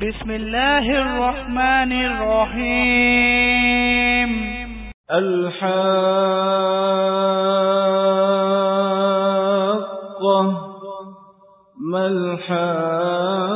بسم الله الرحمن الرحيم الحاقة ما الحاقة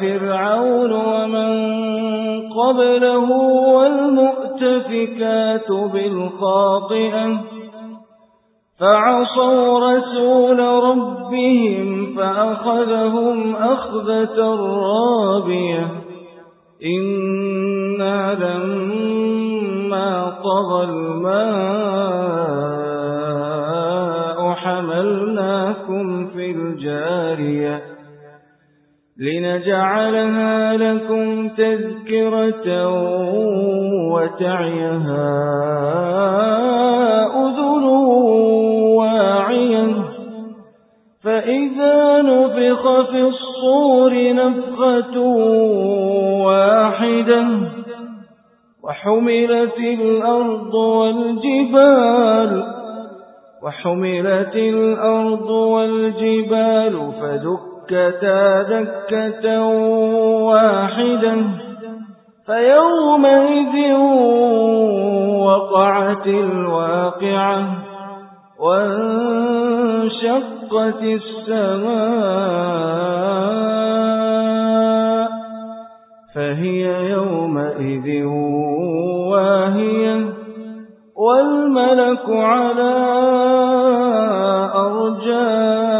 فرعون ومن قبله والمؤتفكات بالخاطئة فعصوا رسول ربهم فأخذهم أخذة رابية إنا لما طغى الماء لنجعلها لكم تذكرة وتعيها أذن واعية. فإذا نفخ في الصور نفخة واحدة وحملت الأرض والجبال وحملت الأرض والجبال فدكتا دكة واحدة فيومئذ وقعت الواقعة وانشقت السماء فهي يومئذ واهية والملك على أرجائها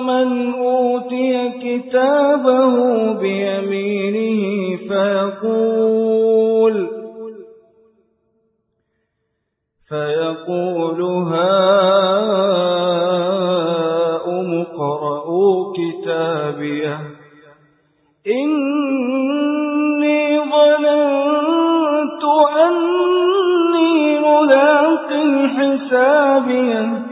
من أوتي كتابه بيمينه فيقول فيقول هاؤم اقرءوا كتابيه إني ظننت أني ملاق حسابيه.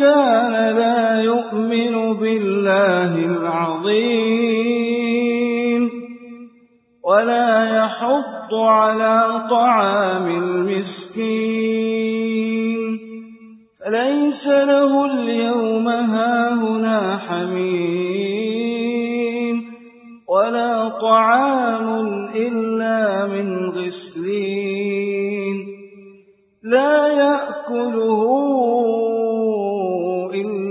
كان لا يؤمن بالله العظيم ولا يحض على طعام المسكين فليس له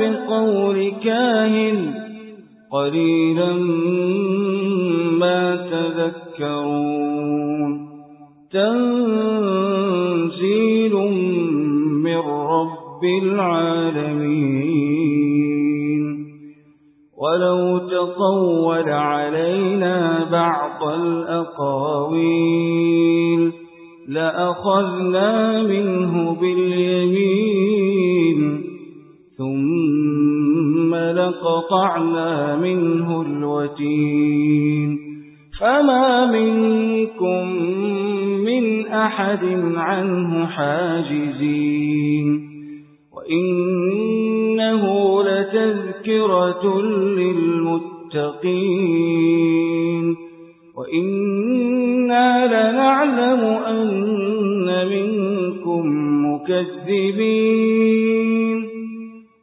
بقول كاهن قليلا ما تذكرون. تنزيل من رب العالمين. ولو تطول علينا بعض الأقاويل لأخذنا منه باليمين ثم لقطعنا منه الوتين. فما منكم من أحد عنه حاجزين. وإنه لتذكرة للمتقين. وإنا لنعلم أن منكم مكذبين.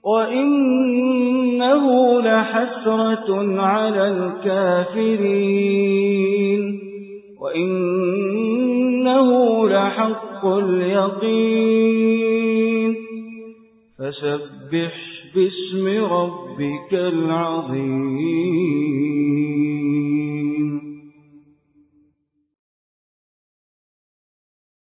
وإنه لحسرة على الكافرين وإنه لحق اليقين فسبح باسم ربك العظيم